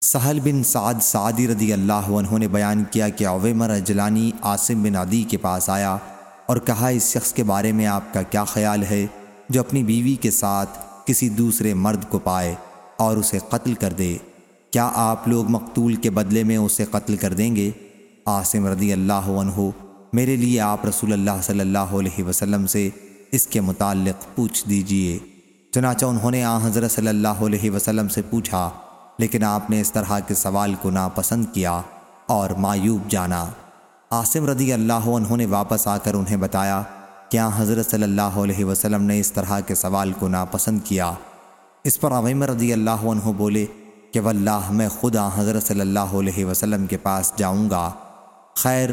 سہل بن سعد سعدی رضی اللہ عنہ نے بیان کیا کہ عویمر اجلانی عاصم بن عدی کے پاس آیا اور کہا، اس شخص کے بارے میں آپ کا کیا خیال ہے؟ جو اپنی بیوی کے ساتھ کسی دوسرے مرد کو پائے اور اسے قتل کر دے۔ کیا آپ لوگ مقتول کے بدلے میں اسے قتل کر دیں گے؟ عاصم رضی اللہ عنہ، میرے لیے آپ رسول اللہ صلی اللہ علیہ وسلم سے اس کے متعلق پوچھ دیجیے۔ چنانچہ انہوں نے آ حضرت صلی اللہ علیہ وسلم سے پوچھا لیکن آپ نے اس طرح کے سوال کو ناپسند کیا اور معیوب جانا۔ عاصم رضی اللہ عنہ نے واپس آ کر انہیں بتایا کیا حضرت صلی اللہ علیہ وسلم نے اس طرح کے سوال کو ناپسند کیا۔ اس پر عویم رضی اللہ عنہ بولے کہ واللہ میں خدا حضرت صلی اللہ علیہ وسلم کے پاس جاؤں گا۔ خیر،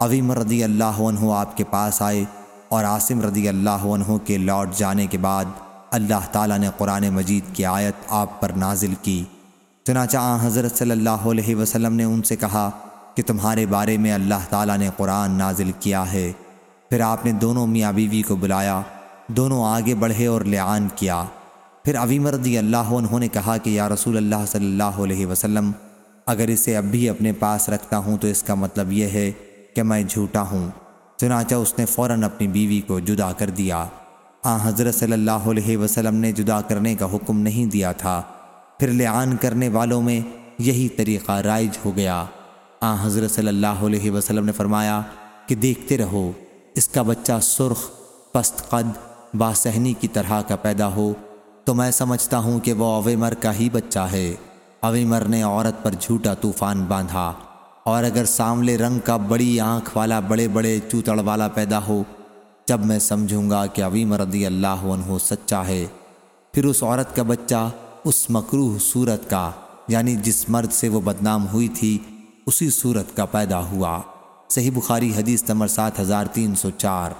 عویم رضی اللہ عنہ آپ کے پاس آئے اور عاصم رضی اللہ عنہ کے لوٹ جانے کے بعد اللہ تعالیٰ نے قرآن مجید کی آیت آپ پر نازل کی۔ چنانچہ آن حضرت صلی اللہ علیہ وسلم نے ان سے کہا کہ تمہارے بارے میں اللہ تعالیٰ نے قرآن نازل کیا ہے۔ پھر آپ نے دونوں میاں بیوی کو بلایا، دونوں آگے بڑھے اور لعان کیا۔ پھر عویم رضی اللہ عنہ نے کہا کہ یا رسول اللہ صلی اللہ علیہ وسلم، اگر اسے اب بھی اپنے پاس رکھتا ہوں تو اس کا مطلب یہ ہے کہ میں جھوٹا ہوں۔ چنانچہ اس نے فوراً اپنی بیوی کو جدا کر دیا۔ آن حضرت صلی اللہ علیہ وسلم نے جدا کرنے کا حکم نہیں دیا تھا۔ پھر لعان کرنے والوں میں یہی طریقہ رائج ہو گیا۔ آ، حضرت صلی اللہ علیہ وسلم نے فرمایا کہ دیکھتے رہو، اس کا بچہ سرخ، پست قد، باسہنی کی طرح کا پیدا ہو۔ تو میں سمجھتا ہوں کہ وہ اویمر کا ہی بچہ ہے۔ اویمر نے عورت پر جھوٹا طوفان باندھا۔ اور اگر ساملے رنگ کا بڑی آنکھ والا بڑے بڑے چوتڑ والا پیدا ہو، جب میں سمجھوں گا کہ اویمر رضی اللہ عنہ سچا ہے۔ پھر اس عورت کا بچہ اس مکروح صورت کا یعنی جس مرد سے وہ بدنام ہوئی تھی، اسی صورت کا پیدا ہوا۔ صحیح بخاری حدیث نمبر سات ہزار تین سو چار۔